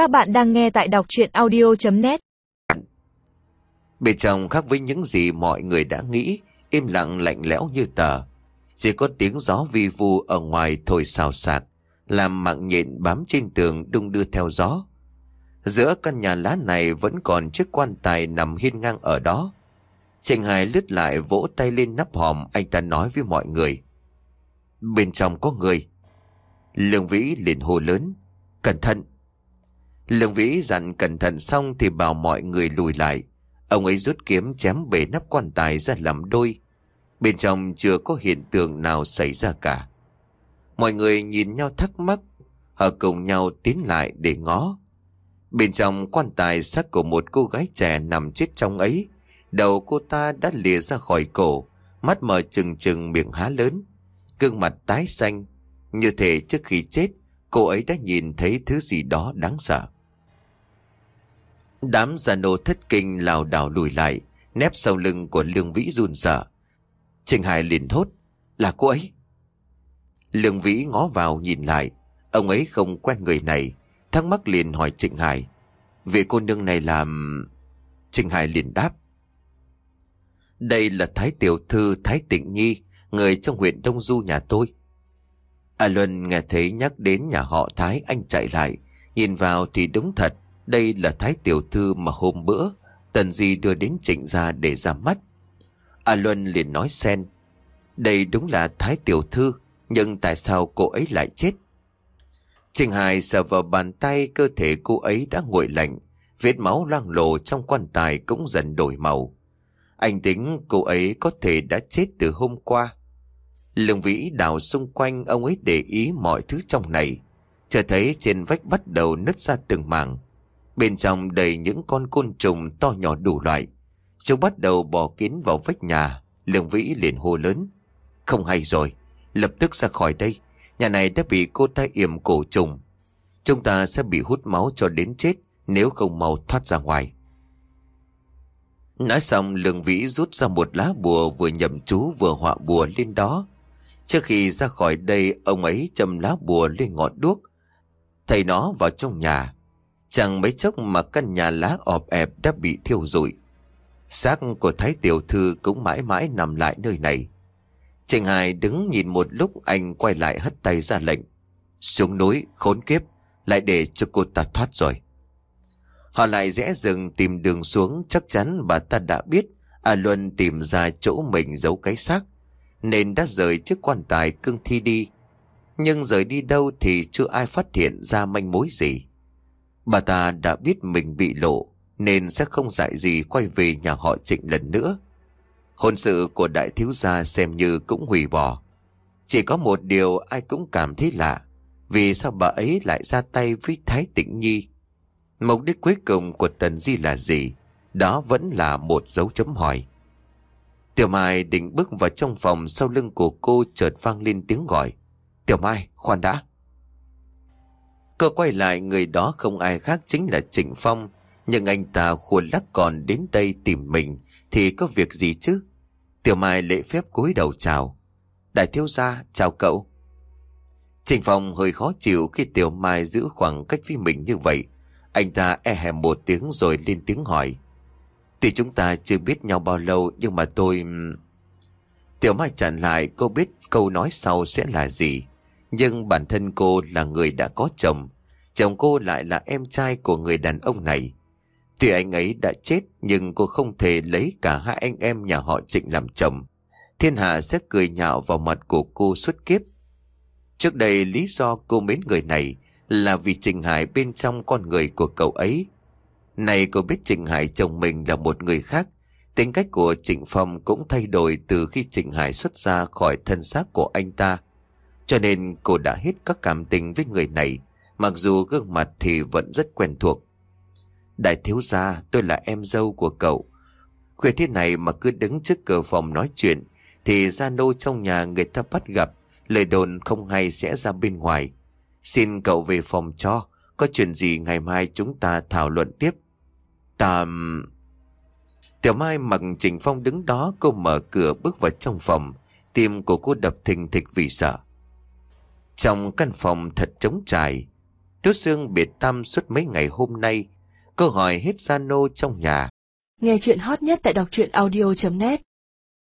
Các bạn đang nghe tại đọc chuyện audio.net Bên trong khác với những gì mọi người đã nghĩ, im lặng lạnh lẽo như tờ. Chỉ có tiếng gió vi vu ở ngoài thổi xào xạc, làm mạng nhện bám trên tường đung đưa theo gió. Giữa căn nhà lá này vẫn còn chiếc quan tài nằm hiên ngang ở đó. Trịnh Hải lướt lại vỗ tay lên nắp hòm anh ta nói với mọi người. Bên trong có người. Lương Vĩ liền hô lớn. Cẩn thận. Lương Vĩ dặn cẩn thận xong thì bảo mọi người lùi lại. Ông ấy rút kiếm chém bể nắp quan tài ra làm đôi. Bên trong chưa có hiện tượng nào xảy ra cả. Mọi người nhìn nhau thắc mắc. Họ cùng nhau tiến lại để ngó. Bên trong quan tài xác của một cô gái trẻ nằm chết trong ấy. Đầu cô ta đã lìa ra khỏi cổ. Mắt mở trừng trừng miệng há lớn. Gương mặt tái xanh. Như thể trước khi chết, cô ấy đã nhìn thấy thứ gì đó đáng sợ. Đám già nô thất kinh lào đảo lùi lại, nép sau lưng của Lương Vĩ run sợ. Trình Hải liền thốt, là cô ấy. Lương Vĩ ngó vào nhìn lại, ông ấy không quen người này, thắc mắc liền hỏi Trịnh Hải. Vì cô nương này làm... Trịnh Hải liền đáp. Đây là Thái Tiểu Thư Thái Tịnh Nhi, người trong huyện Đông Du nhà tôi. A Luân nghe thấy nhắc đến nhà họ Thái anh chạy lại, nhìn vào thì đúng thật, đây là Thái Tiểu Thư mà hôm bữa Tần Di đưa đến trịnh gia để ra mắt. A Luân liền nói xen, đây đúng là Thái Tiểu Thư, nhưng tại sao cô ấy lại chết? Trình Hải sờ vào bàn tay cơ thể cô ấy đã nguội lạnh, vết máu loang lổ trong quan tài cũng dần đổi màu. Anh tính cô ấy có thể đã chết từ hôm qua. Lương vĩ đào xung quanh ông ấy để ý mọi thứ trong này. Chờ thấy trên vách bắt đầu nứt ra từng mảng. Bên trong đầy những con côn trùng to nhỏ đủ loại. Chúng bắt đầu bò kín vào vách nhà. Lương vĩ liền hô lớn. Không hay rồi. Lập tức ra khỏi đây. Nhà này đã bị cô ta yểm cổ trùng. Chúng ta sẽ bị hút máu cho đến chết, nếu không mau thoát ra ngoài. Nói xong, lương vĩ rút ra một lá bùa vừa nhậm chú vừa họa bùa lên đó. Trước khi ra khỏi đây, ông ấy châm lá bùa lên ngọn đuốc. Thầy nó vào trong nhà. Chẳng mấy chốc mà căn nhà lá ọp ẹp đã bị thiêu rụi. Xác của Thái Tiểu Thư cũng mãi mãi nằm lại nơi này. Trình Hải đứng nhìn một lúc anh quay lại hất tay ra lệnh. Xuống núi, khốn kiếp, lại để cho cô ta thoát rồi. Họ lại rẽ rừng tìm đường xuống chắc chắn bà ta đã biết A Luân tìm ra chỗ mình giấu cái xác nên đã rời chiếc quan tài cưng thi đi. Nhưng rời đi đâu thì chưa ai phát hiện ra manh mối gì. Bà ta đã biết mình bị lộ nên sẽ không dại gì quay về nhà họ trịnh lần nữa. Hôn sự của đại thiếu gia xem như cũng hủy bỏ. Chỉ có một điều ai cũng cảm thấy lạ. Vì sao bà ấy lại ra tay với Thái Tịnh Nhi? Mục đích cuối cùng của Tần Di là gì? Đó vẫn là một dấu chấm hỏi. Tiểu Mai định bước vào trong phòng sau lưng của cô chợt vang lên tiếng gọi. Tiểu Mai, khoan đã cơ quay lại người đó không ai khác chính là Trịnh Phong. Nhưng anh ta khuôn lắc còn đến đây tìm mình thì có việc gì chứ? Tiểu Mai lễ phép cúi đầu chào. Đại thiếu gia, chào cậu. Trịnh Phong hơi khó chịu khi Tiểu Mai giữ khoảng cách với mình như vậy. Anh ta e hèm một tiếng rồi lên tiếng hỏi. Tuy chúng ta chưa biết nhau bao lâu nhưng mà tôi... Tiểu Mai chặn lại cô biết câu nói sau sẽ là gì. Nhưng bản thân cô là người đã có chồng. Chồng cô lại là em trai của người đàn ông này. Tuy anh ấy đã chết, nhưng cô không thể lấy cả hai anh em nhà họ Trịnh làm chồng. Thiên hạ sẽ cười nhạo vào mặt của cô suốt kiếp. Trước đây, lý do cô mến người này là vì Trịnh Hải bên trong con người của cậu ấy. Này cô biết Trịnh Hải chồng mình là một người khác. Tính cách của Trịnh Phong cũng thay đổi từ khi Trịnh Hải xuất ra khỏi thân xác của anh ta. Cho nên cô đã hết các cảm tình với người này, mặc dù gương mặt thì vẫn rất quen thuộc. Đại thiếu gia, tôi là em dâu của cậu. Khuya thế này mà cứ đứng trước cửa phòng nói chuyện, thì gia nô trong nhà người ta bắt gặp, lời đồn không hay sẽ ra bên ngoài. Xin cậu về phòng cho, có chuyện gì ngày mai chúng ta thảo luận tiếp. Tạm... Tiểu Mai mặc Trình Phong đứng đó, cô mở cửa bước vào trong phòng, tim của cô đập thình thịch vì sợ. Trong căn phòng thật trống trải, Tú Sương biệt tâm suốt mấy ngày hôm nay. Cô hỏi hết gia nô trong nhà. Nghe chuyện hot nhất tại đọc truyện audio.net